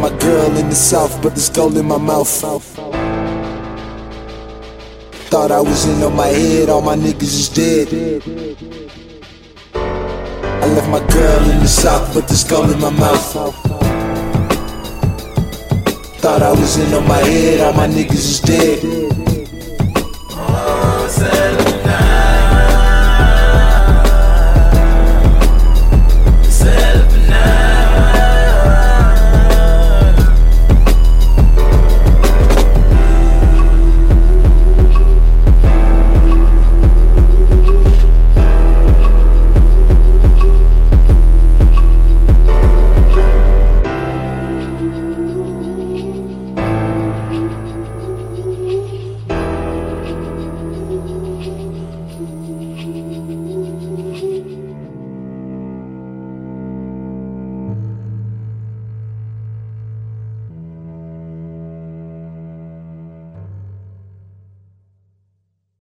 my girl in the south, but there's gold in my mouth. Thought I was in on my head, all my niggas is dead. I left my girl in the south, but there's gold in my mouth. Thought I was in on my head, all my niggas is dead.